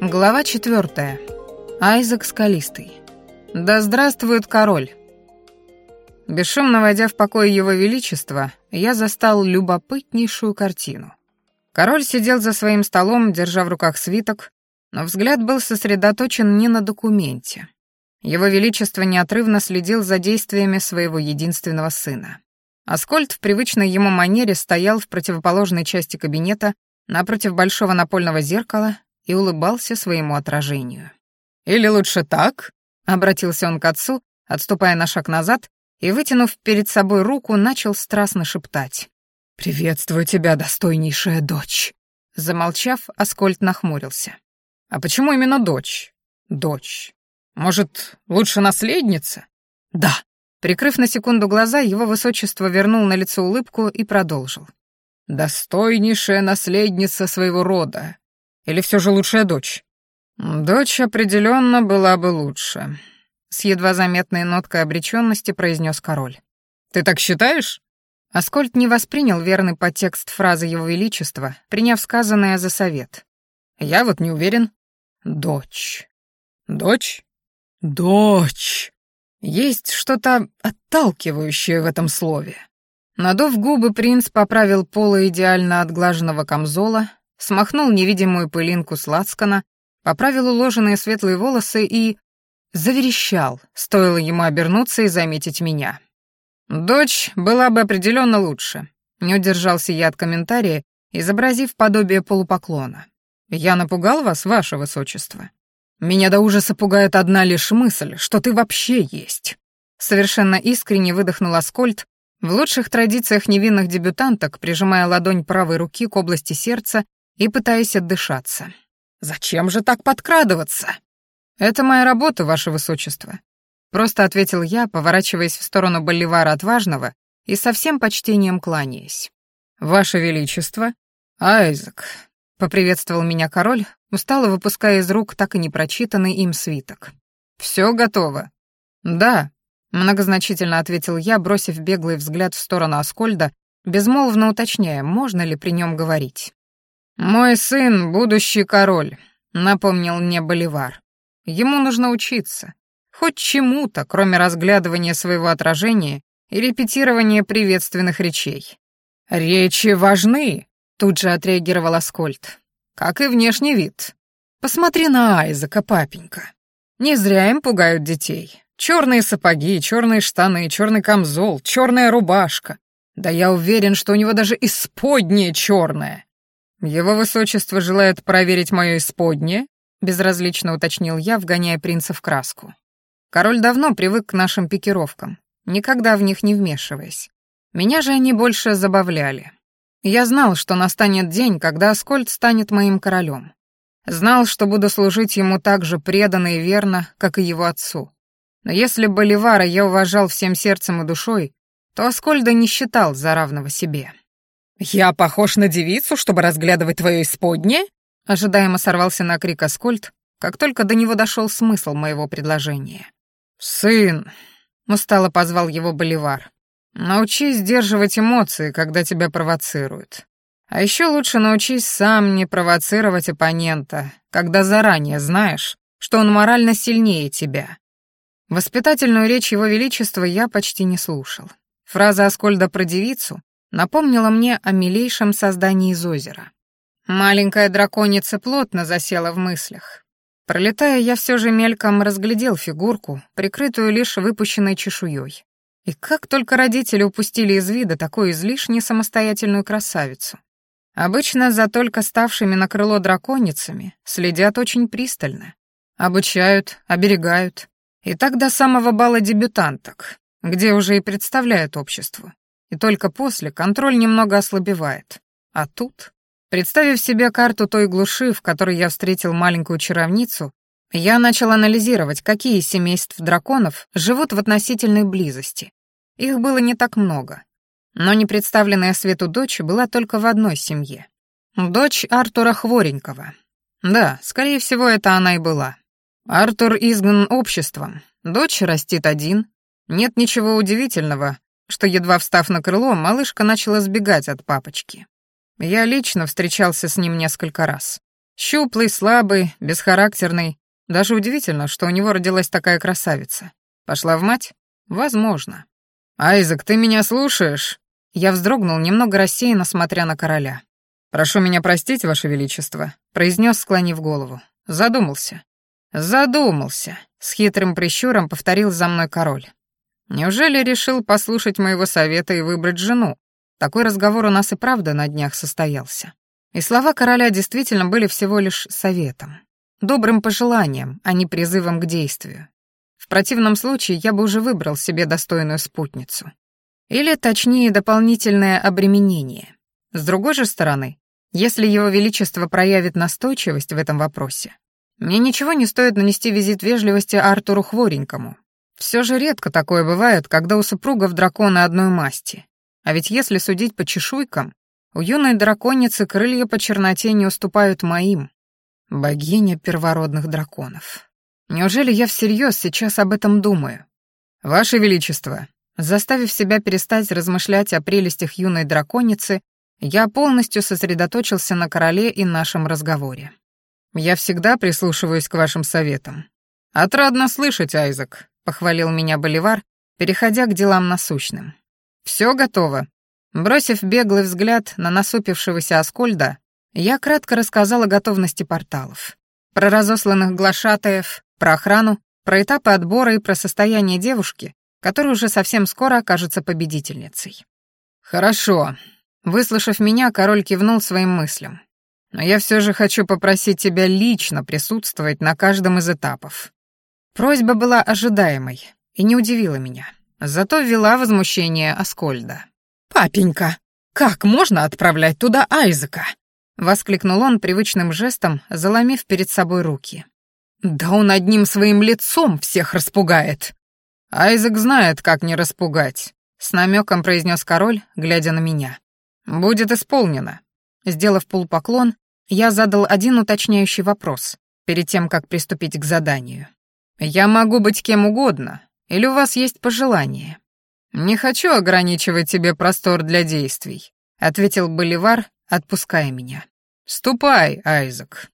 Глава четвертая. Айзек Скалистый. Да здравствует король. Бесшумно войдя в покой его величества, я застал любопытнейшую картину. Король сидел за своим столом, держа в руках свиток, но взгляд был сосредоточен не на документе. Его величество неотрывно следил за действиями своего единственного сына. Аскольд в привычной ему манере стоял в противоположной части кабинета напротив большого напольного зеркала и улыбался своему отражению. «Или лучше так?» — обратился он к отцу, отступая на шаг назад и, вытянув перед собой руку, начал страстно шептать. «Приветствую тебя, достойнейшая дочь!» Замолчав, Аскольд нахмурился. «А почему именно дочь? Дочь. Может, лучше наследница?» «Да». Прикрыв на секунду глаза, его высочество вернул на лицо улыбку и продолжил. «Достойнейшая наследница своего рода, или все же лучшая дочь? Дочь определенно была бы лучше. С едва заметной ноткой обреченности произнес король. Ты так считаешь? Аскольд не воспринял верный подтекст фразы Его Величества, приняв сказанное за совет. Я вот не уверен. Дочь. Дочь? Дочь. Есть что-то отталкивающее в этом слове. Надув губы, принц поправил поло идеально отглаженного камзола, смахнул невидимую пылинку с лацкана, поправил уложенные светлые волосы и... заверещал, стоило ему обернуться и заметить меня. «Дочь была бы определенно лучше», — не удержался я от комментария, изобразив подобие полупоклона. «Я напугал вас, ваше высочество?» «Меня до ужаса пугает одна лишь мысль, что ты вообще есть». Совершенно искренне выдохнул Аскольд, в лучших традициях невинных дебютанток, прижимая ладонь правой руки к области сердца и пытаясь отдышаться. «Зачем же так подкрадываться?» «Это моя работа, ваше высочество», — просто ответил я, поворачиваясь в сторону Боливара Отважного и со всем почтением кланяясь. «Ваше Величество, Айзек», — поприветствовал меня король, устало выпуская из рук так и не прочитанный им свиток. «Все готово?» «Да», — многозначительно ответил я, бросив беглый взгляд в сторону Аскольда, безмолвно уточняя, можно ли при нем говорить. «Мой сын — будущий король», — напомнил мне Боливар. «Ему нужно учиться. Хоть чему-то, кроме разглядывания своего отражения и репетирования приветственных речей». «Речи важны», — тут же отреагировал Аскольд. «Как и внешний вид. Посмотри на Айзека, папенька. Не зря им пугают детей. Черные сапоги, черные штаны, черный камзол, черная рубашка. Да я уверен, что у него даже исподнее черное. «Его высочество желает проверить мое исподнее?» — безразлично уточнил я, вгоняя принца в краску. Король давно привык к нашим пикировкам, никогда в них не вмешиваясь. Меня же они больше забавляли. Я знал, что настанет день, когда Аскольд станет моим королем. Знал, что буду служить ему так же преданно и верно, как и его отцу. Но если Боливара я уважал всем сердцем и душой, то Аскольда не считал за равного себе. «Я похож на девицу, чтобы разглядывать твое исподнее?» Ожидаемо сорвался на крик Аскольд, как только до него дошел смысл моего предложения. «Сын!» — устало позвал его Боливар. «Научись сдерживать эмоции, когда тебя провоцируют. А еще лучше научись сам не провоцировать оппонента, когда заранее знаешь, что он морально сильнее тебя». Воспитательную речь его величества я почти не слушал. Фраза Аскольда про девицу напомнила мне о милейшем создании из озера. Маленькая драконица плотно засела в мыслях. Пролетая, я все же мельком разглядел фигурку, прикрытую лишь выпущенной чешуей. И как только родители упустили из вида такую излишне самостоятельную красавицу. Обычно за только ставшими на крыло драконицами следят очень пристально. Обучают, оберегают. И так до самого бала дебютанток, где уже и представляют обществу и только после контроль немного ослабевает. А тут, представив себе карту той глуши, в которой я встретил маленькую чаровницу, я начал анализировать, какие из семейств драконов живут в относительной близости. Их было не так много. Но не представленная свету дочь была только в одной семье. Дочь Артура Хворенького. Да, скорее всего, это она и была. Артур изгнан обществом, дочь растит один. Нет ничего удивительного, что, едва встав на крыло, малышка начала сбегать от папочки. Я лично встречался с ним несколько раз. Щуплый, слабый, бесхарактерный. Даже удивительно, что у него родилась такая красавица. Пошла в мать? Возможно. «Айзек, ты меня слушаешь?» Я вздрогнул, немного рассеянно смотря на короля. «Прошу меня простить, Ваше Величество», — произнес, склонив голову. Задумался. Задумался. С хитрым прищуром повторил за мной король. Неужели решил послушать моего совета и выбрать жену? Такой разговор у нас и правда на днях состоялся. И слова короля действительно были всего лишь советом, добрым пожеланием, а не призывом к действию. В противном случае я бы уже выбрал себе достойную спутницу. Или, точнее, дополнительное обременение. С другой же стороны, если его величество проявит настойчивость в этом вопросе, мне ничего не стоит нанести визит вежливости Артуру Хворенькому. Все же редко такое бывает, когда у супругов дракона одной масти. А ведь если судить по чешуйкам, у юной драконицы крылья по черноте не уступают моим. Богиня первородных драконов. Неужели я всерьез сейчас об этом думаю? Ваше Величество, заставив себя перестать размышлять о прелестях юной драконицы, я полностью сосредоточился на короле и нашем разговоре. Я всегда прислушиваюсь к вашим советам. Отрадно слышать, Айзек, похвалил меня Боливар, переходя к делам насущным. Все готово. Бросив беглый взгляд на насупившегося Аскольда, я кратко рассказал о готовности порталов. Про разосланных глашатаев, про охрану, про этапы отбора и про состояние девушки, которая уже совсем скоро окажется победительницей. «Хорошо», Выслушав меня, король кивнул своим мыслям. «Но я все же хочу попросить тебя лично присутствовать на каждом из этапов». Просьба была ожидаемой и не удивила меня. Зато ввела возмущение Аскольда. «Папенька, как можно отправлять туда Айзека?» — воскликнул он привычным жестом, заломив перед собой руки. «Да он одним своим лицом всех распугает!» «Айзек знает, как не распугать», — с намеком произнес король, глядя на меня. «Будет исполнено». Сделав полупоклон, я задал один уточняющий вопрос, перед тем, как приступить к заданию. «Я могу быть кем угодно, или у вас есть пожелания?» «Не хочу ограничивать тебе простор для действий», — ответил Боливар, отпуская меня. «Ступай, Айзек».